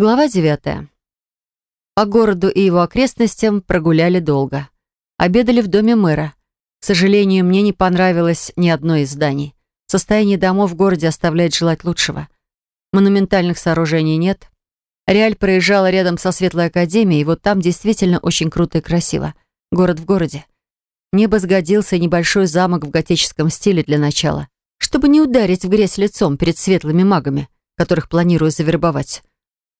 Глава девятая. По городу и его окрестностям прогуляли долго. Обедали в доме мэра. К сожалению, мне не понравилось ни одно из зданий. Состояние домов в городе оставляет желать лучшего. Монументальных сооружений нет. Реаль проезжала рядом со Светлой Академией, и вот там действительно очень круто и красиво. Город в городе. Мне бы сгодился небольшой замок в готическом стиле для начала, чтобы не ударить в грязь лицом перед светлыми магами, которых планирую завербовать.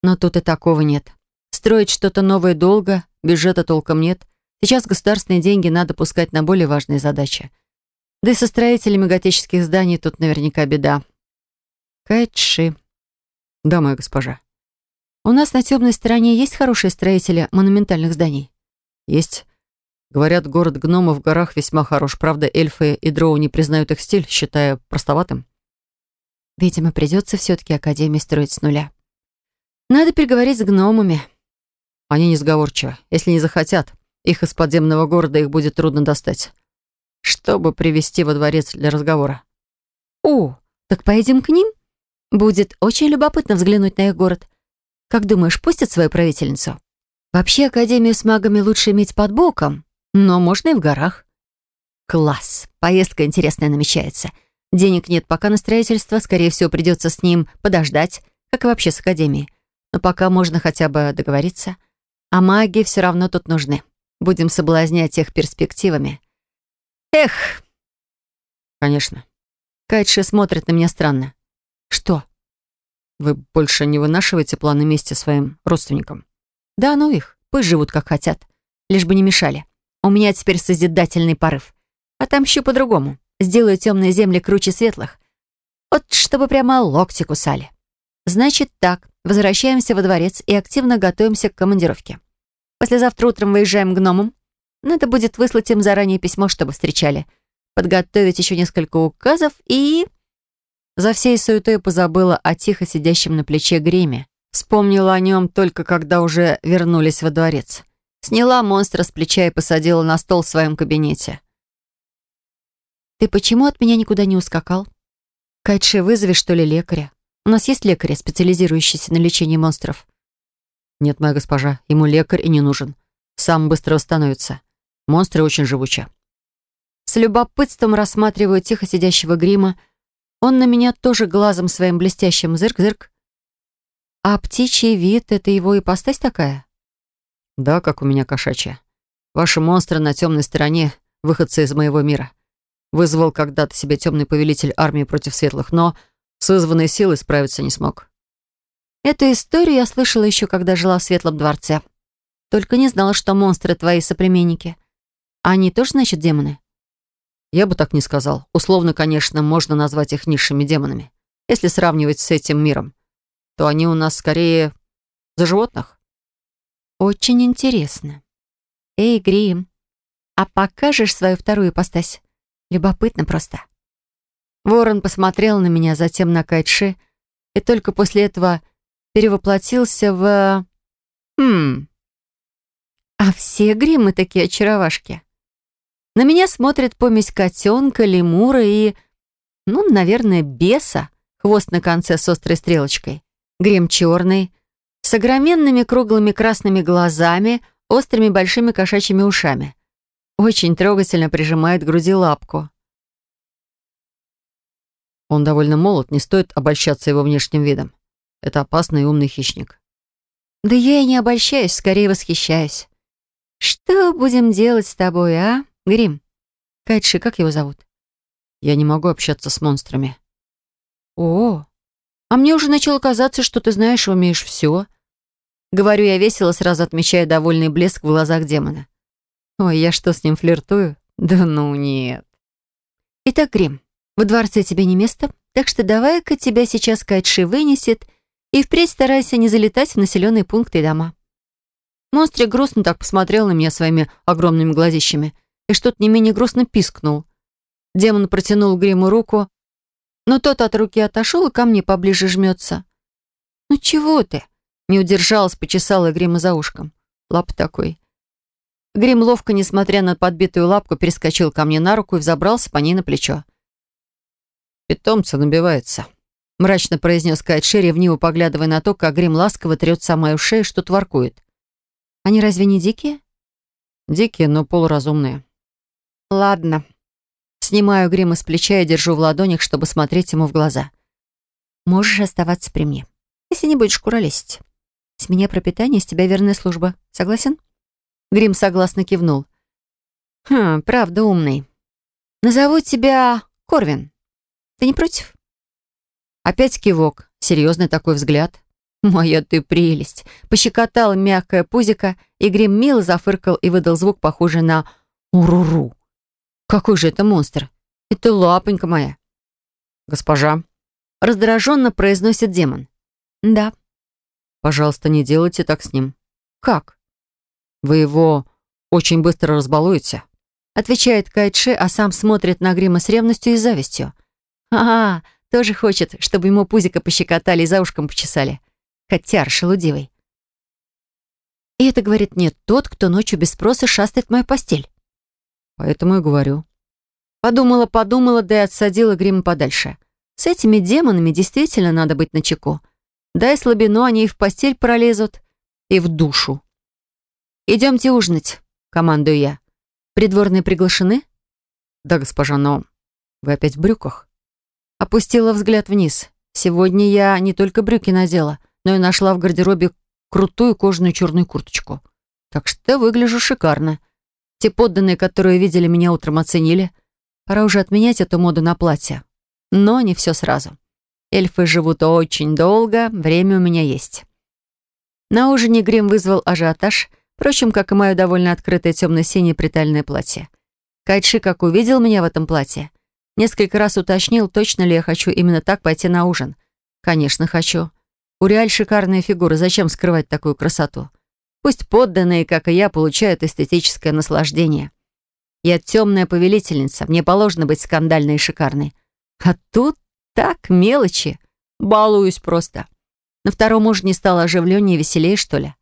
Но тут и такого нет. Строить что-то новое долго, бюджета толком нет. Сейчас государственные деньги надо пускать на более важные задачи. Да и со строителями готических зданий тут наверняка беда. Кайтши. Да, моя госпожа. У нас на темной стороне есть хорошие строители монументальных зданий? Есть. Говорят, город гномов в горах весьма хорош. Правда, эльфы и дроу не признают их стиль, считая простоватым. Видимо, придется все-таки Академию строить с нуля. Надо переговорить с гномами. Они несговорчивы. Если не захотят, их из подземного города их будет трудно достать. Чтобы привести во дворец для разговора. О, так поедем к ним? Будет очень любопытно взглянуть на их город. Как думаешь, пустят свою правительницу? Вообще, Академию с магами лучше иметь под боком, но можно и в горах. Класс. Поездка интересная намечается. Денег нет пока на строительство, скорее всего, придется с ним подождать, как и вообще с Академией но пока можно хотя бы договориться. А маги все равно тут нужны. Будем соблазнять их перспективами. Эх! Конечно. Кайтши смотрит на меня странно. Что? Вы больше не вынашиваете планы мести своим родственникам? Да ну их. Пусть живут как хотят. Лишь бы не мешали. У меня теперь созидательный порыв. Отомщу по-другому. Сделаю темные земли круче светлых. Вот чтобы прямо локти кусали. Значит так, возвращаемся во дворец и активно готовимся к командировке. Послезавтра утром выезжаем к гномам. Надо будет выслать им заранее письмо, чтобы встречали. Подготовить еще несколько указов и... За всей суетой позабыла о тихо сидящем на плече гриме. Вспомнила о нем только когда уже вернулись во дворец. Сняла монстра с плеча и посадила на стол в своем кабинете. «Ты почему от меня никуда не ускакал? Кайтши, вызови, что ли, лекаря? У нас есть лекарь, специализирующийся на лечении монстров?» «Нет, моя госпожа, ему лекарь и не нужен. Сам быстро восстановится. Монстры очень живучи». С любопытством рассматриваю тихо сидящего грима. Он на меня тоже глазом своим блестящим зырк-зырк. А птичий вид — это его ипостась такая? Да, как у меня кошачья. Ваши монстры на темной стороне — выходцы из моего мира. Вызвал когда-то себе темный повелитель армии против светлых, но с вызванной силой справиться не смог. Эту историю я слышала еще, когда жила в Светлом дворце. Только не знала, что монстры твои соплеменники. Они тоже, значит, демоны? Я бы так не сказал. Условно, конечно, можно назвать их низшими демонами. Если сравнивать с этим миром, то они у нас скорее за животных. Очень интересно. Эй, Грим, а покажешь свою вторую ипостась? Любопытно просто. Ворон посмотрел на меня, затем на Кайтши, и только после этого перевоплотился в... Хм... А все гримы такие очаровашки. На меня смотрит помесь котенка, лемура и... Ну, наверное, беса. Хвост на конце с острой стрелочкой. Грим черный, с огроменными круглыми красными глазами, острыми большими кошачьими ушами. Очень трогательно прижимает к груди лапку. Он довольно молод, не стоит обольщаться его внешним видом. Это опасный и умный хищник. Да я и не обольщаюсь, скорее восхищаюсь. Что будем делать с тобой, а, Грим? Кайтши, как его зовут? Я не могу общаться с монстрами. О, а мне уже начало казаться, что ты знаешь и умеешь все. Говорю я весело, сразу отмечая довольный блеск в глазах демона. Ой, я что, с ним флиртую? Да ну нет. Итак, Грим, во дворце тебе не место, так что давай-ка тебя сейчас Кайтши вынесет и впредь старайся не залетать в населенные пункты и дома». Монстрик грустно так посмотрел на меня своими огромными глазищами и что-то не менее грустно пискнул. Демон протянул Гриму руку, но тот от руки отошел и ко мне поближе жмется. «Ну чего ты?» Не удержалась, почесала Грима за ушком. Лап такой. Грим ловко, несмотря на подбитую лапку, перескочил ко мне на руку и взобрался по ней на плечо. Питомца набивается. мрачно произнес Кайтши, ревниво поглядывая на то, как грим ласково трет самую шею, что творкует. «Они разве не дикие?» «Дикие, но полуразумные». «Ладно». Снимаю грим из плеча и держу в ладонях, чтобы смотреть ему в глаза. «Можешь оставаться при мне, если не будешь куролесить. С меня пропитание, с тебя верная служба. Согласен?» Грим согласно кивнул. «Хм, правда умный. Назову тебя Корвин. Ты не против?» Опять кивок, серьезный такой взгляд. «Моя ты прелесть!» Пощекотал мягкое пузико, и Грим мило зафыркал и выдал звук, похожий на «уруру». «Какой же это монстр? Это лапонька моя!» «Госпожа!» Раздраженно произносит демон. «Да». «Пожалуйста, не делайте так с ним». «Как?» «Вы его очень быстро разбалуете», отвечает Кайтше, а сам смотрит на Грима с ревностью и завистью. «Ага, тоже хочет, чтобы ему пузико пощекотали и за ушком почесали. Котяр шелудивый. И это, говорит, нет тот, кто ночью без спроса шастает в мою постель. Поэтому и говорю. Подумала, подумала, да и отсадила грима подальше. С этими демонами действительно надо быть начеку. Дай слабину, они и в постель пролезут, и в душу. «Идемте ужинать», — командую я. «Придворные приглашены?» «Да, госпожа, но вы опять в брюках?» Опустила взгляд вниз. Сегодня я не только брюки надела, но и нашла в гардеробе крутую кожаную черную курточку. Так что выгляжу шикарно. Те подданные, которые видели меня утром, оценили. Пора уже отменять эту моду на платье. Но не все сразу. Эльфы живут очень долго, время у меня есть. На ужине грим вызвал ажиотаж, впрочем, как и мое довольно открытое темно-синее притальное платье. Кайтши, как увидел меня в этом платье, Несколько раз уточнил, точно ли я хочу именно так пойти на ужин. Конечно, хочу. У Реаль шикарная фигура, зачем скрывать такую красоту? Пусть подданные, как и я, получают эстетическое наслаждение. Я темная повелительница, мне положено быть скандальной и шикарной. А тут так мелочи. Балуюсь просто. На втором ужине стало оживленнее и веселее, что ли.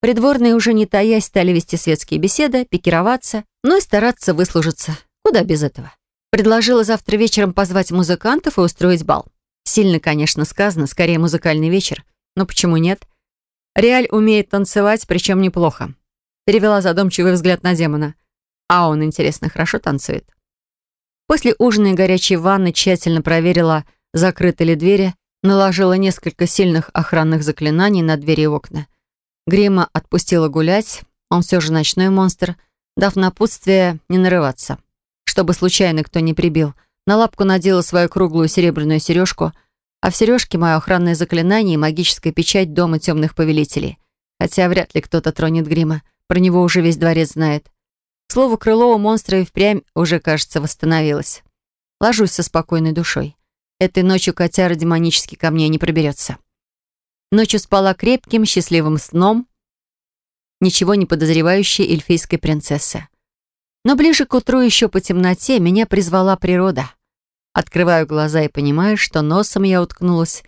Придворные уже не таясь стали вести светские беседы, пикироваться, ну и стараться выслужиться. Куда без этого? Предложила завтра вечером позвать музыкантов и устроить бал. Сильно, конечно, сказано, скорее музыкальный вечер. Но почему нет? Реаль умеет танцевать, причем неплохо. Перевела задумчивый взгляд на демона. А он, интересно, хорошо танцует. После ужина и горячей ванны тщательно проверила, закрыты ли двери, наложила несколько сильных охранных заклинаний на двери и окна. Грима отпустила гулять, он все же ночной монстр, дав напутствие не нарываться чтобы случайно кто не прибил. На лапку надела свою круглую серебряную сережку, а в сережке мое охранное заклинание и магическая печать Дома темных повелителей. Хотя вряд ли кто-то тронет грима, про него уже весь дворец знает. К слову, крыло у монстра и впрямь уже, кажется, восстановилось. Ложусь со спокойной душой. Этой ночью котяра демонически ко мне не проберется. Ночью спала крепким, счастливым сном, ничего не подозревающей эльфийской принцессы. Но ближе к утру еще по темноте меня призвала природа. Открываю глаза и понимаю, что носом я уткнулась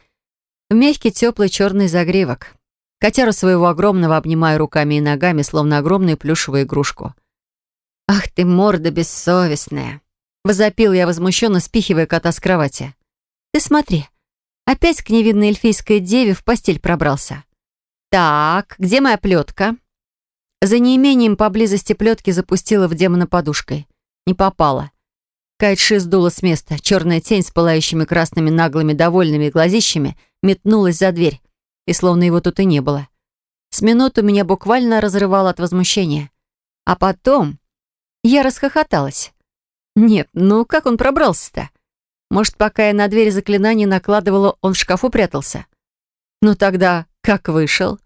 в мягкий теплый черный загревок. Котяру своего огромного обнимаю руками и ногами, словно огромную плюшевую игрушку. «Ах ты, морда бессовестная!» Возопил я возмущенно, спихивая кота с кровати. «Ты смотри, опять к невидной эльфийской деве в постель пробрался. Так, где моя плетка?» За неимением поблизости плетки запустила в демона подушкой. Не попала. Кайтши сдула с места. Черная тень с пылающими красными наглыми довольными глазищами метнулась за дверь. И словно его тут и не было. С минуту меня буквально разрывало от возмущения. А потом я расхохоталась. Нет, ну как он пробрался-то? Может, пока я на дверь заклинание накладывала, он в шкафу прятался? Ну тогда как вышел?